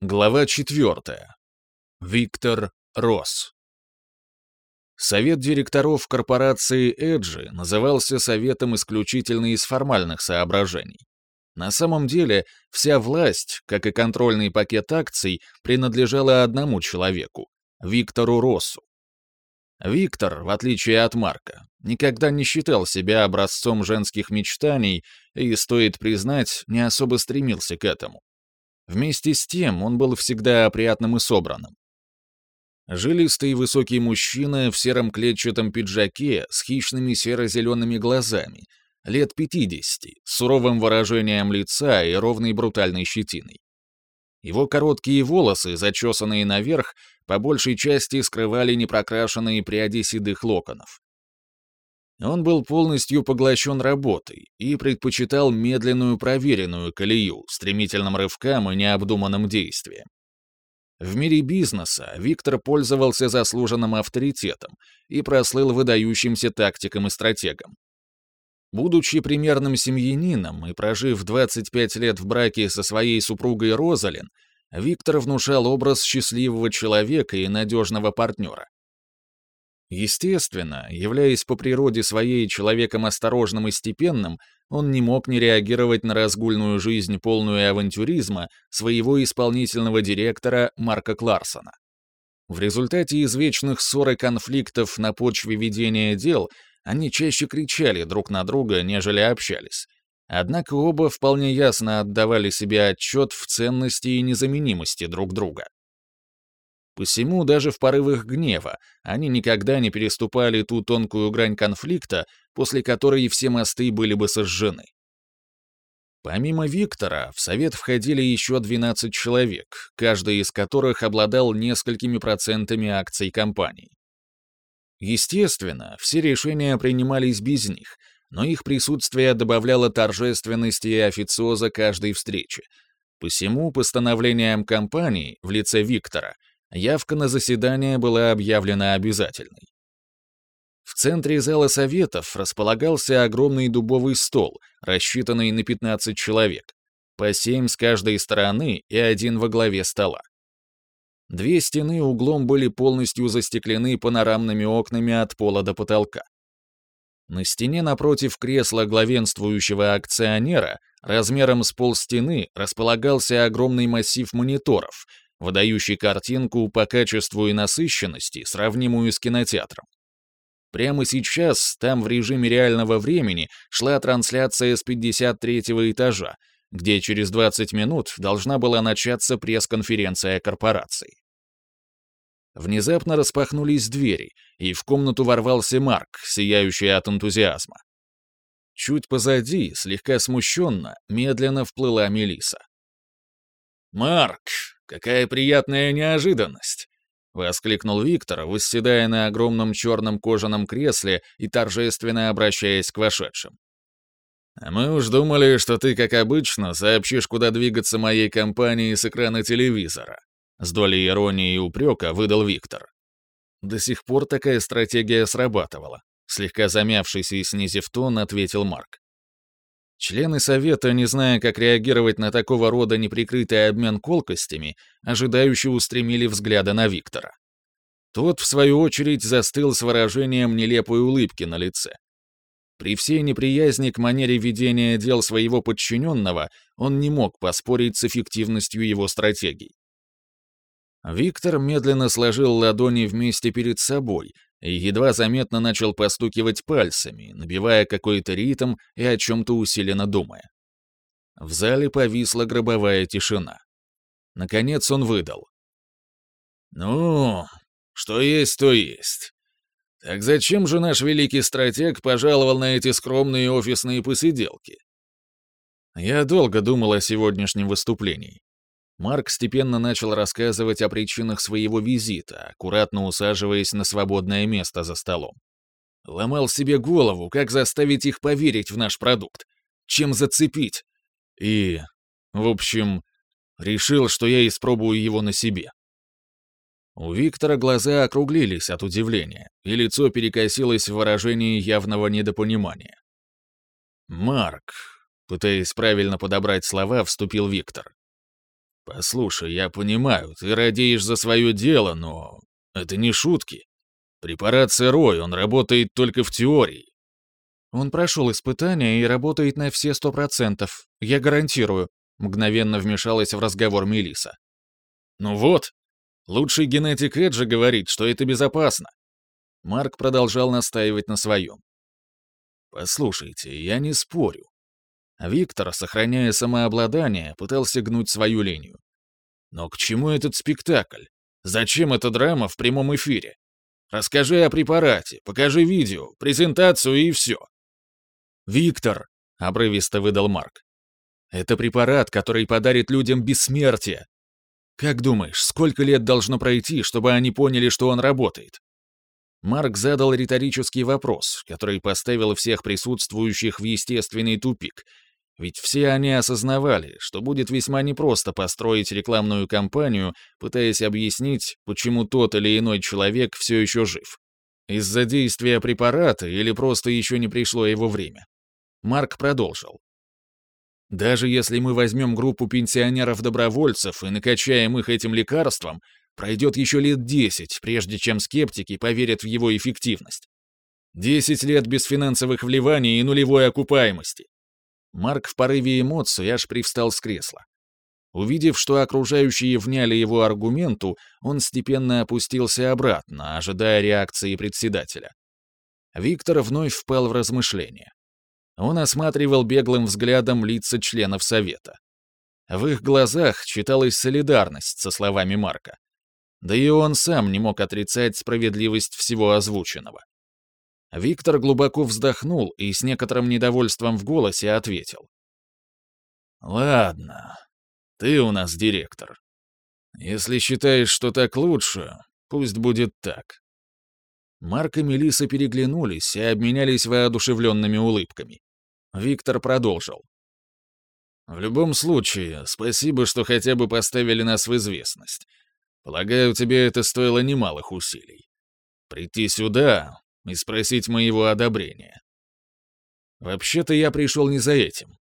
Глава 4. Виктор Росс. Совет директоров корпорации Эджи назывался советом исключительно из формальных соображений. На самом деле, вся власть, как и контрольный пакет акций, принадлежала одному человеку — Виктору Россу. Виктор, в отличие от Марка, никогда не считал себя образцом женских мечтаний и, стоит признать, не особо стремился к этому. Вместе с тем он был всегда опрятным и собранным. Жилистый высокий мужчина в сером клетчатом пиджаке с хищными серо-зелеными глазами, лет 50, с суровым выражением лица и ровной брутальной щетиной. Его короткие волосы, зачесанные наверх, по большей части скрывали непрокрашенные пряди седых локонов. Он был полностью поглощен работой и предпочитал медленную проверенную колею, стремительным рывкам и необдуманным действиям. В мире бизнеса Виктор пользовался заслуженным авторитетом и прослыл выдающимся тактиком и стратегом. Будучи примерным семьянином и прожив 25 лет в браке со своей супругой Розалин, Виктор внушал образ счастливого человека и надежного партнера. Естественно, являясь по природе своей человеком осторожным и степенным, он не мог не реагировать на разгульную жизнь, полную авантюризма, своего исполнительного директора Марка Кларсона. В результате извечных ссор и конфликтов на почве ведения дел они чаще кричали друг на друга, нежели общались. Однако оба вполне ясно отдавали себе отчет в ценности и незаменимости друг друга. Посему даже в порывах гнева они никогда не переступали ту тонкую грань конфликта, после которой все мосты были бы сожжены. Помимо Виктора, в совет входили еще 12 человек, каждый из которых обладал несколькими процентами акций компании. Естественно, все решения принимались без них, но их присутствие добавляло торжественности и официоза каждой встречи. Посему постановлением компании в лице Виктора явка на заседание была объявлена обязательной. В центре зала советов располагался огромный дубовый стол, рассчитанный на 15 человек, по 7 с каждой стороны и один во главе стола. Две стены углом были полностью застеклены панорамными окнами от пола до потолка. На стене напротив кресла главенствующего акционера размером с полстены располагался огромный массив мониторов, выдающий картинку по качеству и насыщенности, сравнимую с кинотеатром. Прямо сейчас там в режиме реального времени шла трансляция с 53-го этажа, где через 20 минут должна была начаться пресс-конференция корпорации. Внезапно распахнулись двери, и в комнату ворвался Марк, сияющий от энтузиазма. Чуть позади, слегка смущенно, медленно вплыла Мелиса. «Марк, какая приятная неожиданность!» — воскликнул Виктор, восседая на огромном черном кожаном кресле и торжественно обращаясь к вошедшим. «А мы уж думали, что ты, как обычно, сообщишь, куда двигаться моей компании с экрана телевизора», с долей иронии и упрека выдал Виктор. До сих пор такая стратегия срабатывала. Слегка замявшись и снизив тон, ответил Марк. Члены Совета, не зная, как реагировать на такого рода неприкрытый обмен колкостями, ожидающе устремили взгляды на Виктора. Тот, в свою очередь, застыл с выражением нелепой улыбки на лице. При всей неприязни к манере ведения дел своего подчиненного он не мог поспорить с эффективностью его стратегий. Виктор медленно сложил ладони вместе перед собой и едва заметно начал постукивать пальцами, набивая какой-то ритм и о чем-то усиленно думая. В зале повисла гробовая тишина. Наконец он выдал. «Ну, что есть, то есть. Так зачем же наш великий стратег пожаловал на эти скромные офисные посиделки?» Я долго думал о сегодняшнем выступлении. Марк степенно начал рассказывать о причинах своего визита, аккуратно усаживаясь на свободное место за столом. Ломал себе голову, как заставить их поверить в наш продукт, чем зацепить. И, в общем, решил, что я испробую его на себе. У Виктора глаза округлились от удивления, и лицо перекосилось в выражении явного недопонимания. «Марк», пытаясь правильно подобрать слова, вступил Виктор. «Послушай, я понимаю, ты радеешь за свое дело, но это не шутки. Препарат сырой, он работает только в теории». «Он прошел испытания и работает на все сто процентов. Я гарантирую», — мгновенно вмешалась в разговор Мелиса. «Ну вот, лучший генетик Эджи говорит, что это безопасно». Марк продолжал настаивать на своем. «Послушайте, я не спорю. Виктор, сохраняя самообладание, пытался гнуть свою линию. Но к чему этот спектакль? Зачем эта драма в прямом эфире? Расскажи о препарате, покажи видео, презентацию и все. «Виктор», — обрывисто выдал Марк, — «это препарат, который подарит людям бессмертие. Как думаешь, сколько лет должно пройти, чтобы они поняли, что он работает?» Марк задал риторический вопрос, который поставил всех присутствующих в естественный тупик, ведь все они осознавали, что будет весьма непросто построить рекламную кампанию, пытаясь объяснить, почему тот или иной человек все еще жив. Из-за действия препарата или просто еще не пришло его время. Марк продолжил. Даже если мы возьмем группу пенсионеров-добровольцев и накачаем их этим лекарством, пройдет еще лет 10, прежде чем скептики поверят в его эффективность. 10 лет без финансовых вливаний и нулевой окупаемости. Марк в порыве эмоций аж привстал с кресла. Увидев, что окружающие вняли его аргументу, он степенно опустился обратно, ожидая реакции председателя. Виктор вновь впал в размышления. Он осматривал беглым взглядом лица членов Совета. В их глазах читалась солидарность со словами Марка. Да и он сам не мог отрицать справедливость всего озвученного. Виктор глубоко вздохнул и с некоторым недовольством в голосе ответил. «Ладно, ты у нас директор. Если считаешь, что так лучше, пусть будет так». Марк и Мелиса переглянулись и обменялись воодушевленными улыбками. Виктор продолжил. «В любом случае, спасибо, что хотя бы поставили нас в известность. Полагаю, тебе это стоило немалых усилий. Прийти сюда, и спросить моего одобрения. Вообще-то я пришел не за этим.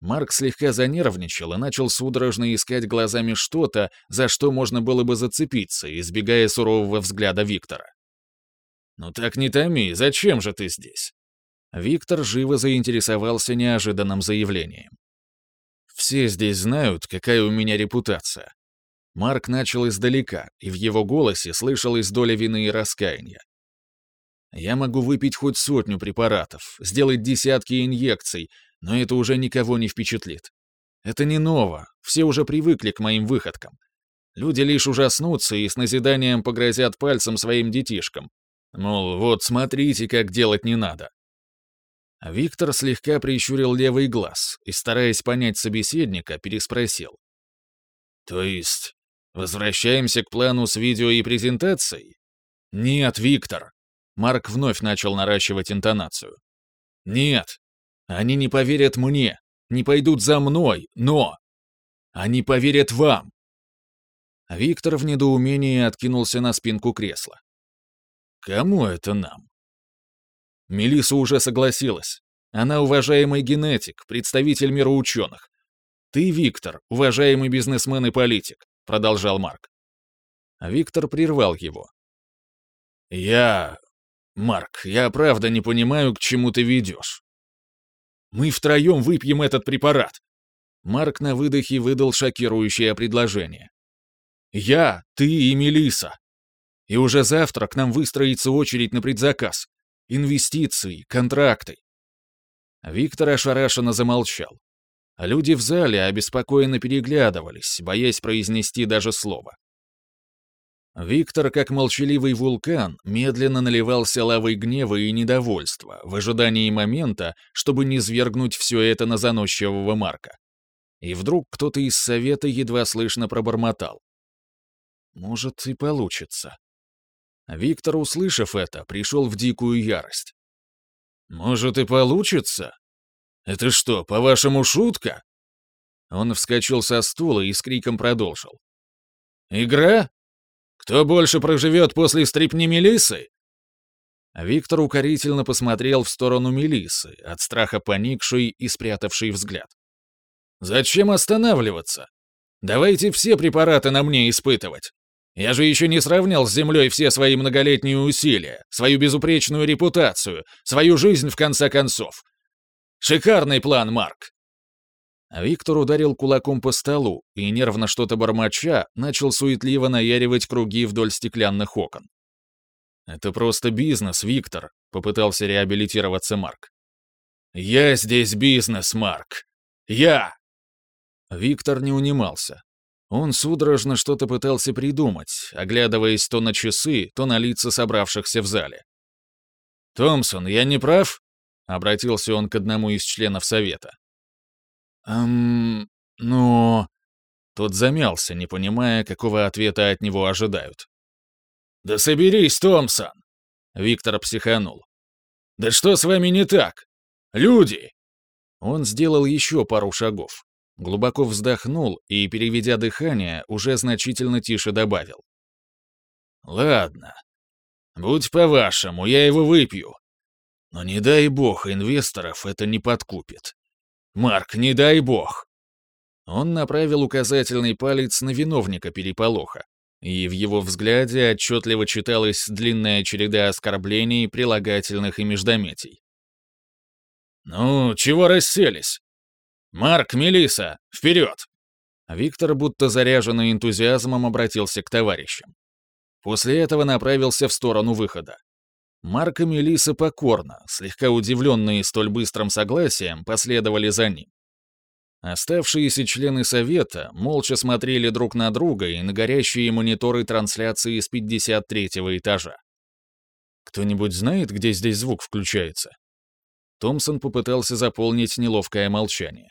Марк слегка занервничал и начал судорожно искать глазами что-то, за что можно было бы зацепиться, избегая сурового взгляда Виктора. «Ну так не томи, зачем же ты здесь?» Виктор живо заинтересовался неожиданным заявлением. «Все здесь знают, какая у меня репутация». Марк начал издалека, и в его голосе слышалась доля вины и раскаяния. Я могу выпить хоть сотню препаратов, сделать десятки инъекций, но это уже никого не впечатлит. Это не ново, все уже привыкли к моим выходкам. Люди лишь ужаснутся и с назиданием погрозят пальцем своим детишкам. Мол, вот смотрите, как делать не надо. Виктор слегка прищурил левый глаз и, стараясь понять собеседника, переспросил. «То есть, возвращаемся к плану с видео и презентацией?» «Нет, Виктор. Марк вновь начал наращивать интонацию. «Нет, они не поверят мне, не пойдут за мной, но... Они поверят вам!» Виктор в недоумении откинулся на спинку кресла. «Кому это нам?» Мелиса уже согласилась. Она уважаемый генетик, представитель мира ученых. Ты, Виктор, уважаемый бизнесмен и политик, продолжал Марк. Виктор прервал его. Я «Марк, я правда не понимаю, к чему ты ведешь». «Мы втроем выпьем этот препарат!» Марк на выдохе выдал шокирующее предложение. «Я, ты и Мелиса. И уже завтра к нам выстроится очередь на предзаказ. Инвестиции, контракты». Виктор ошарашенно замолчал. Люди в зале обеспокоенно переглядывались, боясь произнести даже слово. Виктор, как молчаливый вулкан, медленно наливался лавой гнева и недовольства в ожидании момента, чтобы не свергнуть все это на заносчивого Марка. И вдруг кто-то из совета едва слышно пробормотал. «Может, и получится». Виктор, услышав это, пришел в дикую ярость. «Может, и получится? Это что, по-вашему, шутка?» Он вскочил со стула и с криком продолжил. «Игра? Кто больше проживет после стрипни Мелисы?» Виктор укорительно посмотрел в сторону Мелисы, от страха поникшей и спрятавшей взгляд. «Зачем останавливаться? Давайте все препараты на мне испытывать. Я же еще не сравнял с землей все свои многолетние усилия, свою безупречную репутацию, свою жизнь в конце концов. Шикарный план, Марк. Виктор ударил кулаком по столу и, нервно что-то бормоча, начал суетливо наяривать круги вдоль стеклянных окон. «Это просто бизнес, Виктор», — попытался реабилитироваться Марк. «Я здесь бизнес, Марк. Я!» Виктор не унимался. Он судорожно что-то пытался придумать, оглядываясь то на часы, то на лица собравшихся в зале. «Томпсон, я не прав?» — обратился он к одному из членов совета. «Эм, ну...» Тот замялся, не понимая, какого ответа от него ожидают. «Да соберись, Томпсон!» Виктор психанул. «Да что с вами не так? Люди!» Он сделал еще пару шагов. Глубоко вздохнул и, переведя дыхание, уже значительно тише добавил. «Ладно. Будь по-вашему, я его выпью. Но не дай бог инвесторов это не подкупит. Марк, не дай бог!» Он направил указательный палец на виновника переполоха, и в его взгляде отчетливо читалась длинная череда оскорблений, прилагательных и междометий. «Ну, чего расселись? Марк, Мелиса, вперед!» Виктор, будто заряженный энтузиазмом, обратился к товарищам. После этого направился в сторону выхода. Марк и Мелиса покорно, слегка удивленные столь быстрым согласием, последовали за ним. Оставшиеся члены совета молча смотрели друг на друга и на горящие мониторы трансляции с 53-го этажа. «Кто-нибудь знает, где здесь звук включается?» Томпсон попытался заполнить неловкое молчание.